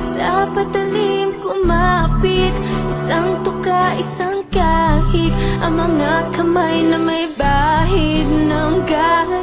sa patalim kumapit Isang tuka, isang kahig Ang mga kamay na may bahid ng galing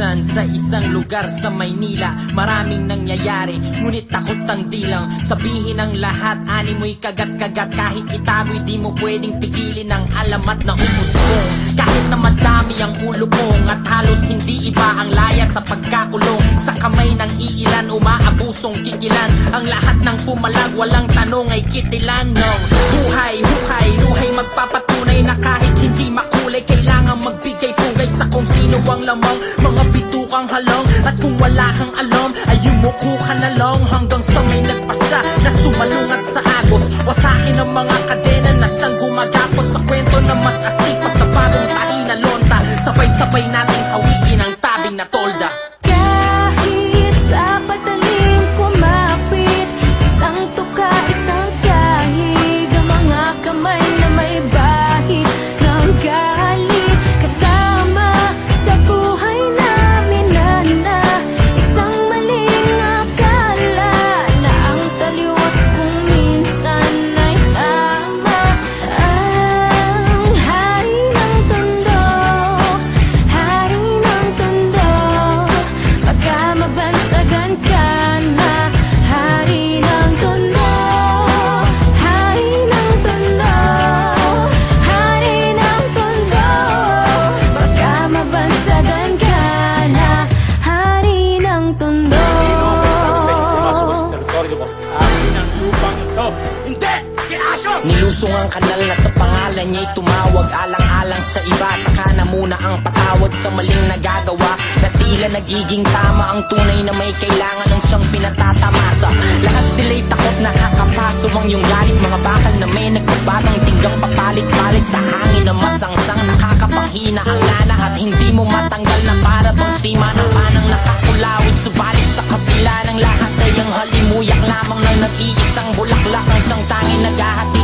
Minsan sa isang lugar sa Maynila Maraming nangyayari. Ngunit takot ang dilang Sabihin ang lahat. Ani mo'y kagat-kagat Kahit itago'y di mo pwedeng pigilin Ang alamat na umusbong Kahit na madami ang ulo mong At halos hindi iba ang laya sa pagkakulong. Sa kamay ng iilan Umaabusong kikilan. Ang lahat ng pumalag Walang tanong ay kitilan ng Buhay, hukay, luhay Magpapatunay na kahit hindi makulay Kailangan magbigay pugay sa kung sino ang lamang wala kang alam. Ay yumuko ka na lang Hanggang sa may nagpasya Na sumalungat sa agos. Wasakin ang mga kadena Na siyang gumagapos Sa kwento na mas astig pa sa bagong tahi na lonta. Sabay-sabay nating hawiin ang tabing na tolda Nilusong ang kanal na sa pangalan niya'y tumawag. Alang-alang sa iba Tsaka na muna ang patawad sa maling nagagawa. Na tila nagiging tama ang tunay na may kailangan ng siyang pinatatamasa. Lahat sila'y takot nakakapaso ang iyong galit. Mga bakal na may nagbabatang tinggang papalit-palit Sa hangin na masangsang nakakapanghina ang lana At hindi mo matanggal na para bang sima ng panang nakakulawit Subalit sa kapila ng lahat ay ang halimuyak lamang ng nag-iisang bulaklak. Ang isang tanging naghahatid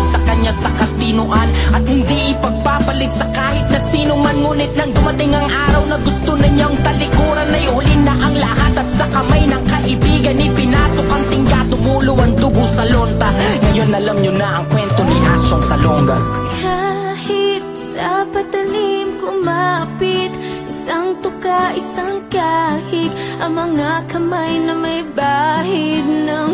kanya sa katinuan. At hindi ipagpapalit sa kahit na sino man. Ngunit nang dumating ang araw na gusto na niyang talikuran Ay huli na ang lahat. At sa kamay ng kaibigan Ipinasok ang tingga, tumulo ang dugo sa lonta. Ngayon alam niyo na ang kwento ni Asyong Salonga. Kahit sa patalim kumapit Isang tuka, isang kahig Ang mga kamay na may bahid ng